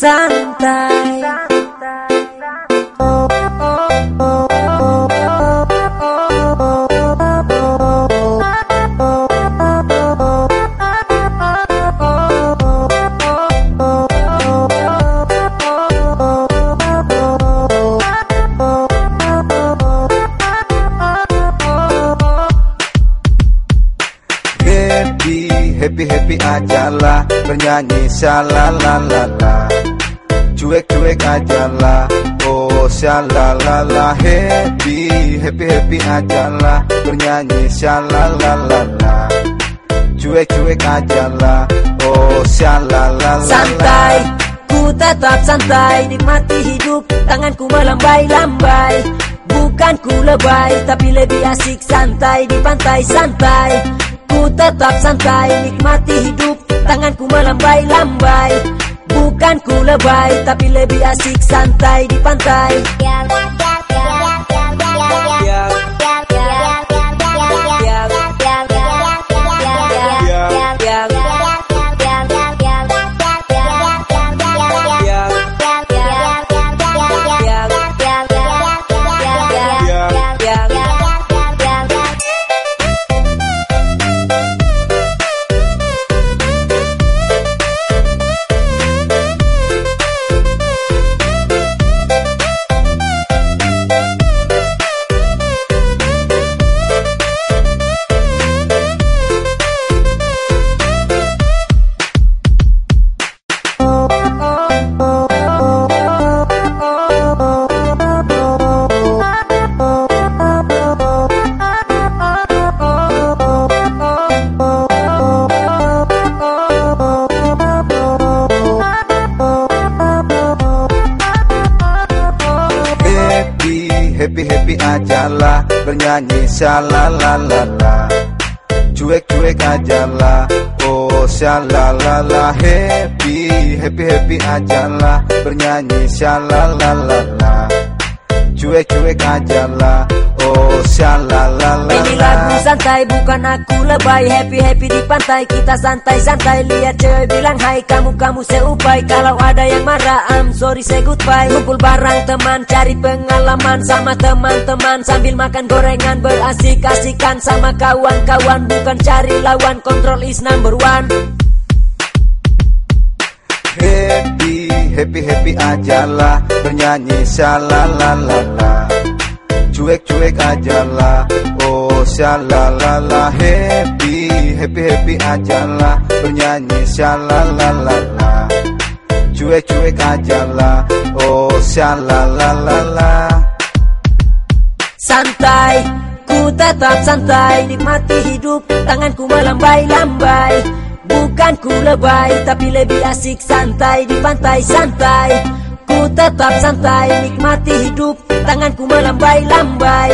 santai. Happy, happy, happy ajalah Bernyanyi shalalalala Cuek, cuek ajalah Oh shalalala Happy, happy, happy ajalah Bernyanyi shalalalala Cuek, cuek ajalah Oh shalalala Santai, ku tetap santai Nikmati hidup, tanganku melambai-lambai Bukan ku lebay, tapi lebih asik santai Di pantai santai. Ku tetap santai, nikmati hidup Tanganku melambai-lambai Bukan ku lebay, tapi lebih asik santai di pantai. Happy, happy, happy ajalah Bernyanyi shalalalala. Cuek, cuek ajalah Oh shalalala. Happy, happy, happy ajalah Bernyanyi shalalalala. Cuek, cuek ajalah Ini lagu santai bukan aku. Lebay Happy happy di pantai. Kita santai santai Lihat cewek bilang hai kamu kamu seupai Kalau ada yang marah I'm sorry say goodbye. Kumpul barang teman cari pengalaman sama teman-teman. Sambil makan gorengan berasik-asikan sama kawan-kawan. Bukan cari lawan control is number one. Happy, happy, happy ajalah. Bernyanyi shalalalala Cuek, cuek ajalah Oh shalalala Happy, happy, happy ajalah Bernyanyi shalalalala. Cuek, cuek ajalah Oh shalalala Santai, ku tetap santai Nikmati hidup, tanganku melambai-lambai. Bukan ku lebay, tapi lebih asik santai Di pantai santai Tetap santai, nikmati hidup. Tanganku melambai-lambai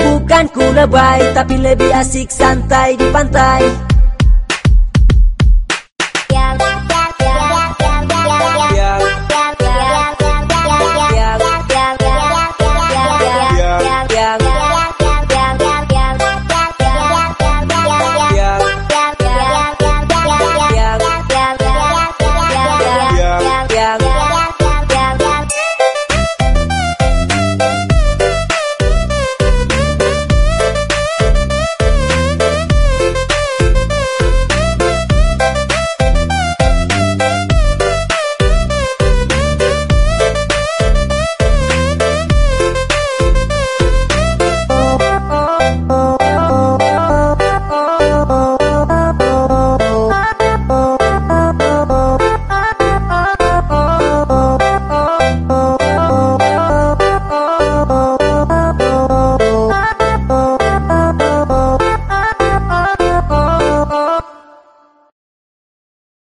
Bukan ku lebay, tapi lebih asik santai di pantai